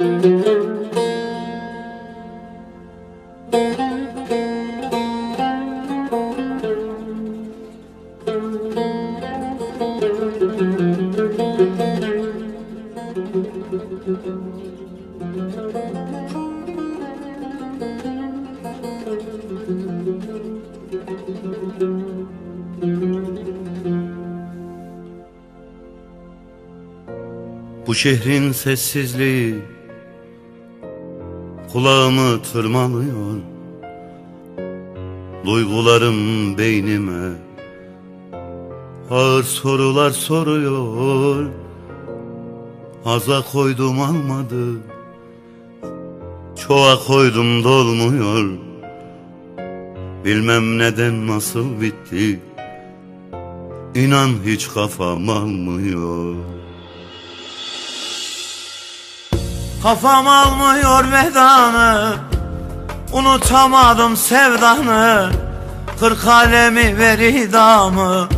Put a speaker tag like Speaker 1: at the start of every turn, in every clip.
Speaker 1: Bu şehrin sessizliği Kulağımı tırmalıyor Duygularım beynime Ağır sorular soruyor. Aza koydum almadı Çoğa koydum dolmuyor. Bilmem neden nasıl bitti İnan hiç kafam almıyor
Speaker 2: Kafam almıyor vedanı Unutamadım sevdanı. Kırk alemi veridamı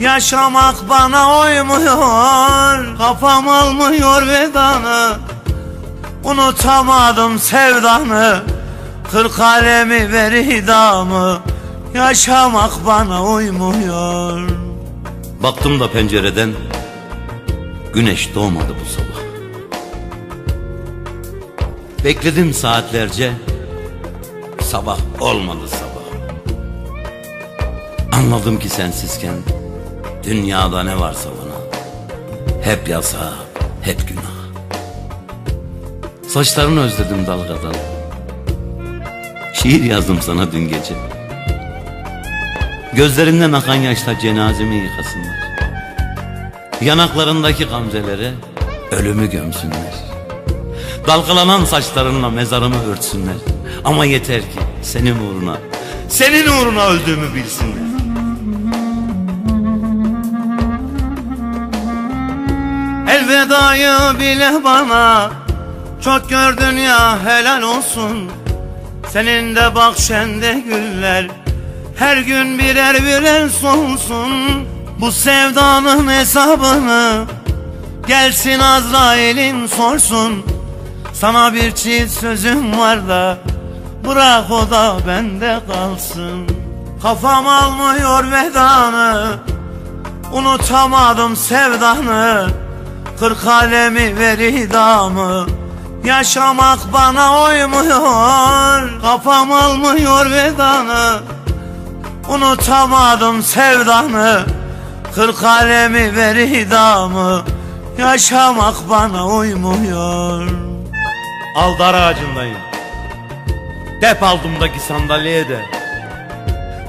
Speaker 2: Yaşamak bana uymuyor. Kafam almıyor vedanı Unutamadım sevdanı. Kırk alemi veridamı Yaşamak bana uymuyor.
Speaker 1: Baktım da pencereden Güneş doğmadı bu sabah Bekledim saatlerce. Sabah olmadı sabah. Anladım ki sensizken Dünyada ne varsa bana Hep yasa, hep günah. Saçlarını özledim dalgadan. Şiir yazdım sana dün gece. Gözlerinden akan yaşla cenazemi yıkasınlar. Yanaklarındaki gamzelere ölümü gömsünler Dalgalanan saçlarınla mezarımı örtsünler. Ama yeter ki senin uğruna Senin uğruna öldüğümü bilsinler.
Speaker 2: Elvedayı bile bana Çok gördün ya helal olsun. Senin de bahçende güller Her gün birer birer solsun. Bu sevdanın hesabını Gelsin Azrail'in sorsun Sana bir çift sözüm var da Bırak o da bende kalsın. Kafam almıyor vedanı Unutamadım sevdanı. Kırk alemi veridamı Yaşamak bana uymuyor. Kafam almıyor vedanı Unutamadım sevdanı. Kırk alemi veridamı Yaşamak bana uymuyor
Speaker 3: Al dar ağacındayım. Dep aldımdaki sandalyeye de.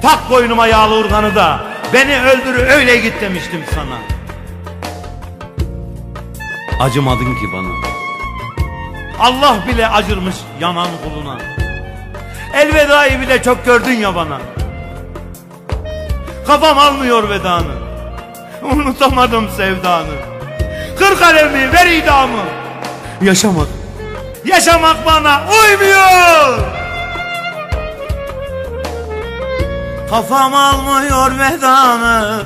Speaker 3: Tak boynuma yağlı urganı da. Beni öldür öyle git demiştim sana.
Speaker 1: Acımadın ki bana.
Speaker 3: Allah bile acırmış yanan kuluna. Elvedayı bile çok gördün ya bana. Kafam almıyor vedanı. Unutamadım sevdanı. Kır kalemi ver idamı. Yaşamak Yaşamak bana uymuyor.
Speaker 2: Kafam almıyor vedanı.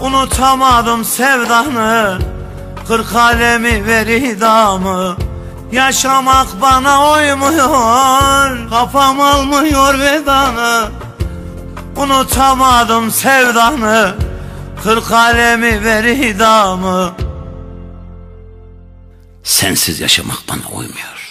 Speaker 2: Unutamadım sevdanı. Kırk alemi veridamı Yaşamak bana uymuyor. Kafam almıyor vedanı. Unutamadım sevdanı. Kırk alemi veridamı
Speaker 1: Sensiz yaşamak bana uymuyor